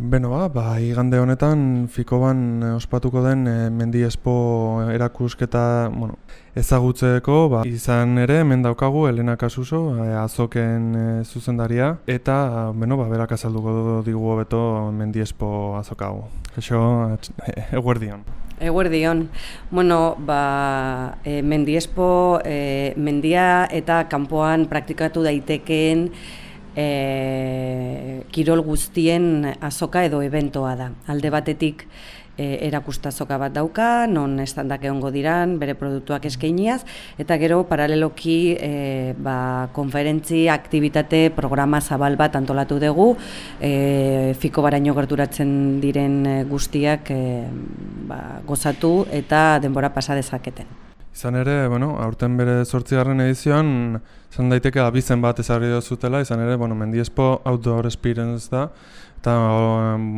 Beno ba, ba, igande honetan Fikoban eh, ospatuko den e, Mendi Espo erakusketa bueno, ezagutzeko ba, izan ere hemen daukagu Elena Kasuso, e, azoken e, zuzendaria, eta beno, ba, berak azalduko digu hobeto Mendi Espo azokagu. Eso, eguerdion. Eguerdion. Bueno, ba, e, Mendi Espo, e, mendia eta kanpoan praktikatu daitekeen e, kirol guztien azoka edo eventoa da. Alde batetik e, erakustazoka bat dauka, non estandak egongo diran, bere produktuak eskainiaz, eta gero paraleloki e, ba, konferentzi, aktivitate, programa zabal bat antolatu dugu, e, fiko baraino gerturatzen diren guztiak e, ba, gozatu eta denbora pasa dezaketen. Izan ere, bueno, aurten bere sortzigarren edizioan, izan daiteke abizen bat ezagri zutela, izan ere, bueno, Mendiespo Outdoor Experience da, eta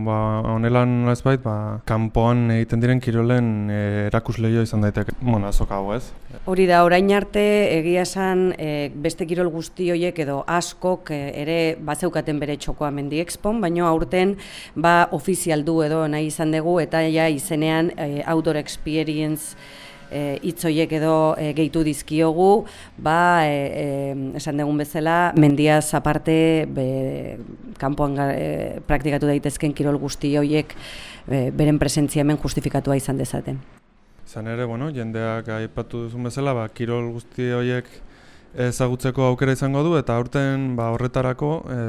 ba, onelan nolazbait, ba, kanpoan egiten diren kirolen e, erakusleio izan daiteke, bueno, azok hau ez. Hori da, orain arte egia esan e, beste kirol guzti horiek edo askok e, ere bazeukaten bere txokoa Mendi Expon, baina aurten ba ofizial du edo nahi izan dugu eta ja izenean e, Outdoor Experience Eh, hitzoiek edo e, gehitu dizkiogu, ba, e, esan dugun bezala, mendiaz aparte, be, kanpoan e, praktikatu daitezken kirol guzti horiek e, beren presentzia hemen justifikatua izan dezaten. Zan ere, bueno, jendeak aipatu duzun bezala, ba, kirol guzti horiek ezagutzeko aukera izango du, eta aurten ba, horretarako, e,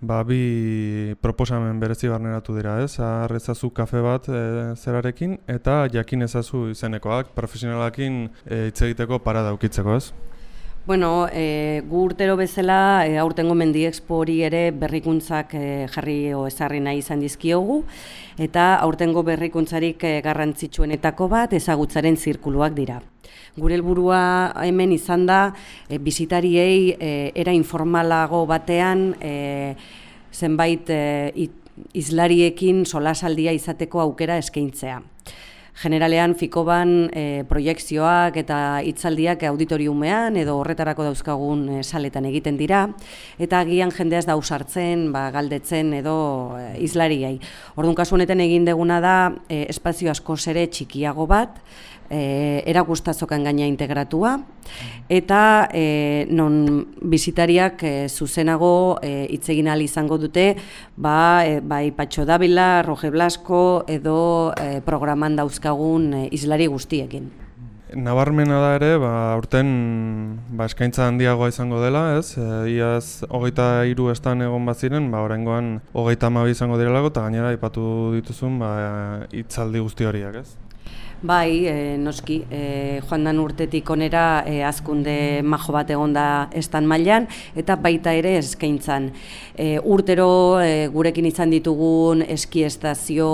Ba, bi proposamen berezi barneratu dira, ez? Arrezazu kafe bat e, zerarekin eta jakin ezazu izenekoak, profesionalakin e, hitz egiteko para daukitzeko, ez? Bueno, e, gu urtero bezala, e, aurtengo mendi expo hori ere berrikuntzak e, jarri o ezarri nahi izan dizkiogu, eta aurtengo berrikuntzarik e, garrantzitsuenetako bat ezagutzaren zirkuluak dira. Gure helburua hemen izan da, e, bizitariei e, era informalago batean, e, zenbait e, izlariekin solasaldia izateko aukera eskaintzea generalean fikoban e, proiektzioak eta hitzaldiak auditoriumean edo horretarako dauzkagun e, saletan egiten dira eta agian jendeaz da usartzen, ba, galdetzen edo e, izlariai. Orduan kasu honetan egin deguna da e, espazio asko ere txikiago bat, e, erakustazokan gaina integratua, eta e, non bizitariak e, zuzenago e, itzegin izango dute, ba, e, bai Patxo Davila, Roge Blasko edo e, programan dauzkagun e, islari guztiekin. Nabarmena da ere, ba, urten ba, eskaintza handiagoa izango dela, ez? E, iaz, hogeita hiru estan egon bat ziren, ba, horrengoan hogeita amabi izango direlago, eta gainera ipatu dituzun ba, itzaldi guzti horiak, ez? Bai, e, noski, e, joan dan urtetik onera e, azkunde majo bat egon da estan mailan eta baita ere eskaintzan. E, urtero e, gurekin izan ditugun eskiestazio,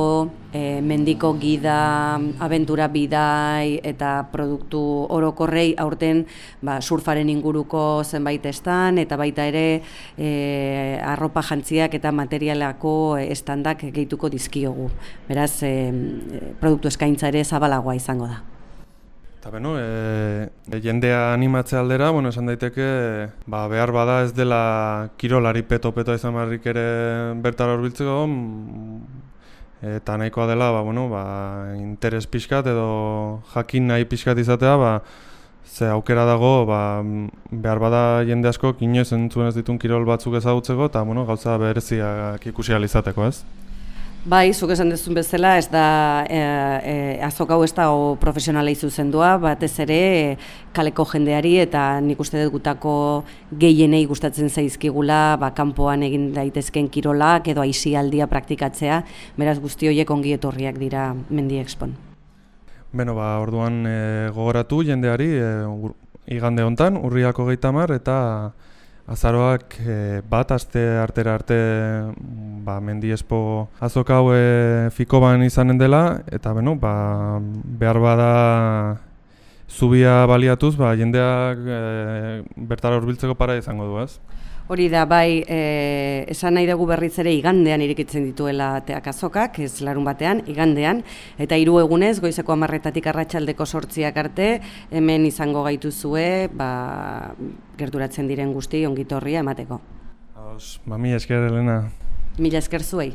e, mendiko gida, abentura bidai eta produktu orokorrei aurten ba, surfaren inguruko zenbait estan eta baita ere e, arropa jantziak eta materialako estandak gehituko dizkiogu. Beraz, e, produktu eskaintza ere zabalagoa izango da. Eta beno, e, e, jendea animatzea aldera, bueno, esan daiteke, ba, behar bada ez dela kirolari peto-peto izan barrik ere bertara horbiltzeko, eta nahikoa dela ba, bueno, ba, interes pixkat edo jakin nahi pixkat izatea ba, ze aukera dago ba, behar bada jende asko inoiz entzuen ez ditun kirol batzuk ezagutzeko eta bueno, gauza bereziak ikusi izateko ez. Bai, zuk esan dezun bezala, ez da e, e, azok hau ez da o profesionala izuzendua, batez ere kaleko jendeari eta nik uste dut gutako gehienei gustatzen zaizkigula, ba, kanpoan egin daitezken kirolak edo aisialdia praktikatzea, beraz guzti horiek ongi etorriak dira Mendi Expon. Beno, ba, orduan e, gogoratu jendeari, e, igande hontan, urriako gaitamar, eta azaroak e, bat aste artera arte ba, mendi espo azoka hau e, fiko ban izanen dela, eta beno, ba, behar bada zubia baliatuz, ba, jendeak e, bertara urbiltzeko para izango du, ez? Hori da, bai, e, esan nahi dugu berriz ere igandean irikitzen dituela teak azokak, ez larun batean, igandean, eta hiru egunez, goizeko amarretatik arratsaldeko sortziak arte, hemen izango gaitu zue, ba, gerturatzen diren guzti ongitorria emateko. Hauz, ba, mila esker, Elena. Mila esker zuei.